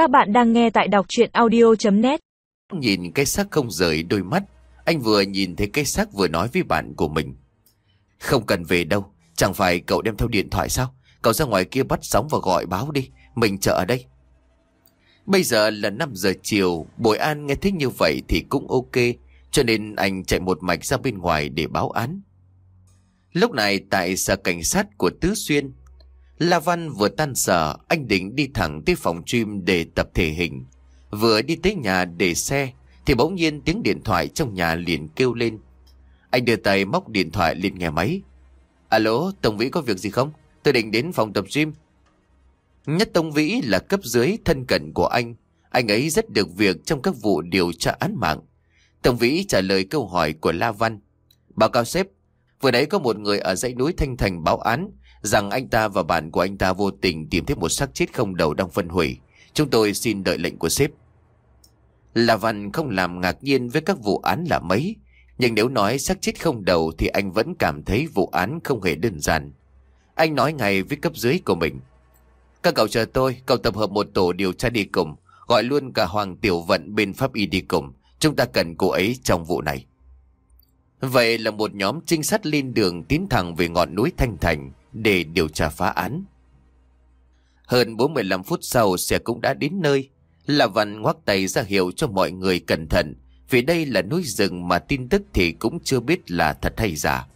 Các bạn đang nghe tại đọc chuyện audio.net Nhìn cái xác không rời đôi mắt, Anh vừa nhìn thấy cái xác vừa nói với bạn của mình. Không cần về đâu, Chẳng phải cậu đem theo điện thoại sao? Cậu ra ngoài kia bắt sóng và gọi báo đi, Mình chờ ở đây. Bây giờ là 5 giờ chiều Bồi An nghe thích như vậy thì cũng ok, Cho nên anh chạy một mạch ra bên ngoài để báo án. Lúc này tại sở cảnh sát của Tứ Xuyên La Văn vừa tan sở Anh định đi thẳng tới phòng gym để tập thể hình. Vừa đi tới nhà để xe Thì bỗng nhiên tiếng điện thoại trong nhà liền kêu lên. Anh đưa tay móc điện thoại lên nghe máy. Alo, Tổng Vĩ có việc gì không? Tôi định đến phòng tập gym. Nhất Tông Vĩ là cấp dưới thân cận của anh. Anh ấy rất được việc trong các vụ điều tra án mạng. Tổng Vĩ trả lời câu hỏi của La Văn. Báo cáo sếp Vừa nãy có một người ở dãy núi Thanh Thành báo án rằng anh ta và bạn của anh ta vô tình tìm thấy một xác chết không đầu đang phân hủy. Chúng tôi xin đợi lệnh của sếp. La Văn không làm ngạc nhiên với các vụ án là mấy, nhưng nếu nói xác chết không đầu thì anh vẫn cảm thấy vụ án không hề đơn giản. Anh nói ngay với cấp dưới của mình. Các cậu chờ tôi, cậu tập hợp một tổ điều tra đi cùng, gọi luôn cả Hoàng Tiểu Vận bên pháp y đi cùng. Chúng ta cần cô ấy trong vụ này. Vậy là một nhóm trinh sát lên đường tiến thẳng về ngọn núi Thanh Thành để điều tra phá án. Hơn 45 phút sau, xe cũng đã đến nơi. Là Văn ngoắc tay ra hiệu cho mọi người cẩn thận, vì đây là núi rừng mà tin tức thì cũng chưa biết là thật hay giả.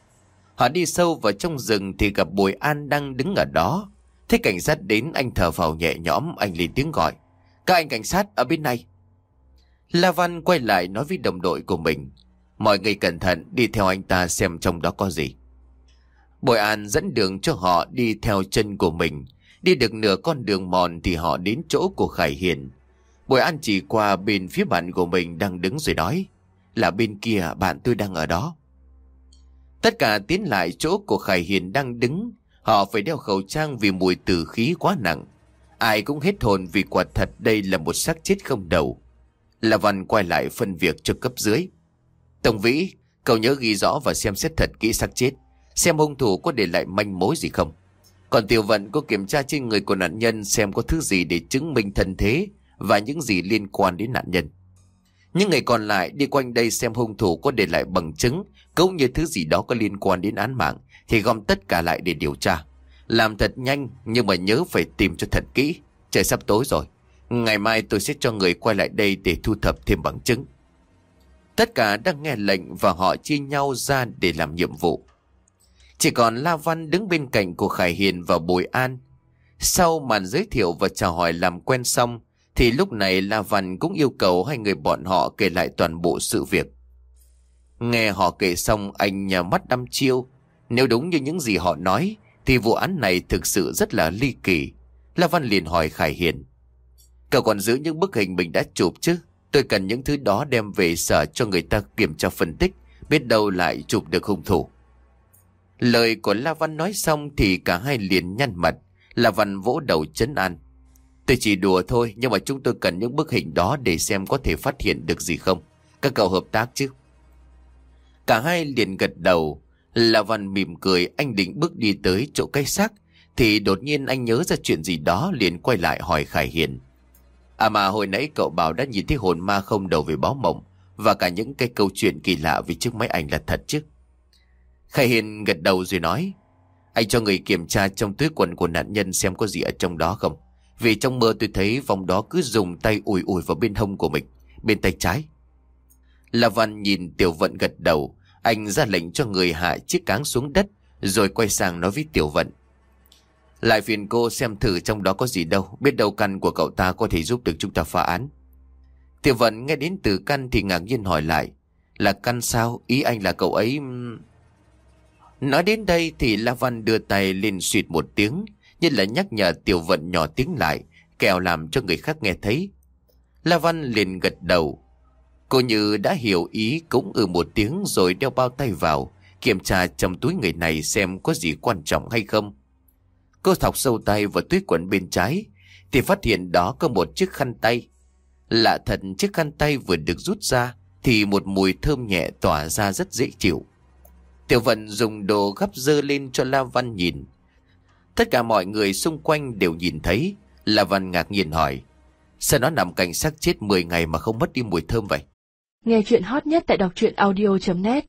Họ đi sâu vào trong rừng thì gặp Bùi An đang đứng ở đó. Thấy cảnh sát đến, anh thở vào nhẹ nhõm, anh lên tiếng gọi. Các anh cảnh sát, ở bên này. La Văn quay lại nói với đồng đội của mình. Mọi người cẩn thận, đi theo anh ta xem trong đó có gì. Bội An dẫn đường cho họ đi theo chân của mình. Đi được nửa con đường mòn thì họ đến chỗ của Khải Hiền. Bội An chỉ qua bên phía bạn của mình đang đứng rồi nói. Là bên kia bạn tôi đang ở đó. Tất cả tiến lại chỗ của Khải Hiền đang đứng. Họ phải đeo khẩu trang vì mùi tử khí quá nặng. Ai cũng hết hồn vì quả thật đây là một xác chết không đầu. Là Văn quay lại phân việc cho cấp dưới. Tổng Vĩ, cậu nhớ ghi rõ và xem xét thật kỹ xác chết. Xem hung thủ có để lại manh mối gì không? Còn tiểu vận có kiểm tra trên người của nạn nhân Xem có thứ gì để chứng minh thân thế Và những gì liên quan đến nạn nhân. Những người còn lại đi quanh đây xem hung thủ có để lại bằng chứng, Cũng như thứ gì đó có liên quan đến án mạng, Thì gom tất cả lại để điều tra. Làm thật nhanh, nhưng mà nhớ phải tìm cho thật kỹ. Trời sắp tối rồi. Ngày mai tôi sẽ cho người quay lại đây để thu thập thêm bằng chứng. Tất cả đang nghe lệnh và họ chia nhau ra để làm nhiệm vụ chỉ còn La Văn đứng bên cạnh của Khải Hiền và Bùi An. Sau màn giới thiệu và chào hỏi làm quen xong, thì lúc này La Văn cũng yêu cầu hai người bọn họ kể lại toàn bộ sự việc. Nghe họ kể xong anh nhà mắt đăm chiêu. Nếu đúng như những gì họ nói, thì vụ án này thực sự rất là ly kỳ. La Văn liền hỏi Khải Hiền. Cậu còn giữ những bức hình mình đã chụp chứ? Tôi cần những thứ đó đem về sở cho người ta kiểm tra phân tích, biết đâu lại chụp được hung thủ. Lời của La Văn nói xong thì cả hai liền nhăn mặt. La Văn vỗ đầu chấn an. Tôi chỉ đùa thôi, nhưng mà chúng tôi cần những bức hình đó để xem có thể phát hiện được gì không. Các cậu hợp tác chứ? Cả hai liền gật đầu. La Văn mỉm cười, anh định bước đi tới chỗ cây xác. Thì đột nhiên anh nhớ ra chuyện gì đó, liền quay lại hỏi Khải Hiền. À mà hồi nãy cậu bảo đã nhìn thấy hồn ma không đầu về báo mộng. Và cả những cái câu chuyện kỳ lạ vì chiếc máy ảnh là thật chứ. Khai Hiền gật đầu rồi nói. Anh cho người kiểm tra trong túi quần của nạn nhân xem có gì ở trong đó không. Vì trong mơ tôi thấy vòng đó cứ dùng tay ủi ủi vào bên hông của mình, bên tay trái. La Văn nhìn Tiểu Vận gật đầu, anh ra lệnh cho người hạ chiếc cáng xuống đất, rồi quay sang nói với Tiểu Vận. Lại phiền cô xem thử trong đó có gì đâu, biết đâu căn của cậu ta có thể giúp được chúng ta phá án. Tiểu Vận nghe đến từ căn thì ngạc nhiên hỏi lại, là căn sao, ý anh là cậu ấy... Nói đến đây thì La Văn đưa tay lên suyệt một tiếng, như là nhắc nhở Tiểu Vận nhỏ tiếng lại, kèo làm cho người khác nghe thấy. La Văn liền gật đầu. Cô như đã hiểu ý cũng ừ một tiếng rồi đeo bao tay vào, kiểm tra trong túi người này xem có gì quan trọng hay không. Cô thọc sâu tay vào túi quần bên trái, thì phát hiện đó có một chiếc khăn tay. Lạ thật chiếc khăn tay vừa được rút ra, thì một mùi thơm nhẹ tỏa ra rất dễ chịu. Tiểu vận dùng đồ gấp dơ lên cho La Văn nhìn. Tất cả mọi người xung quanh đều nhìn thấy. La Văn ngạc nhiên hỏi. Sao nó nằm cạnh xác chết 10 ngày mà không mất đi mùi thơm vậy? Nghe chuyện hot nhất tại đọc truyện audio.net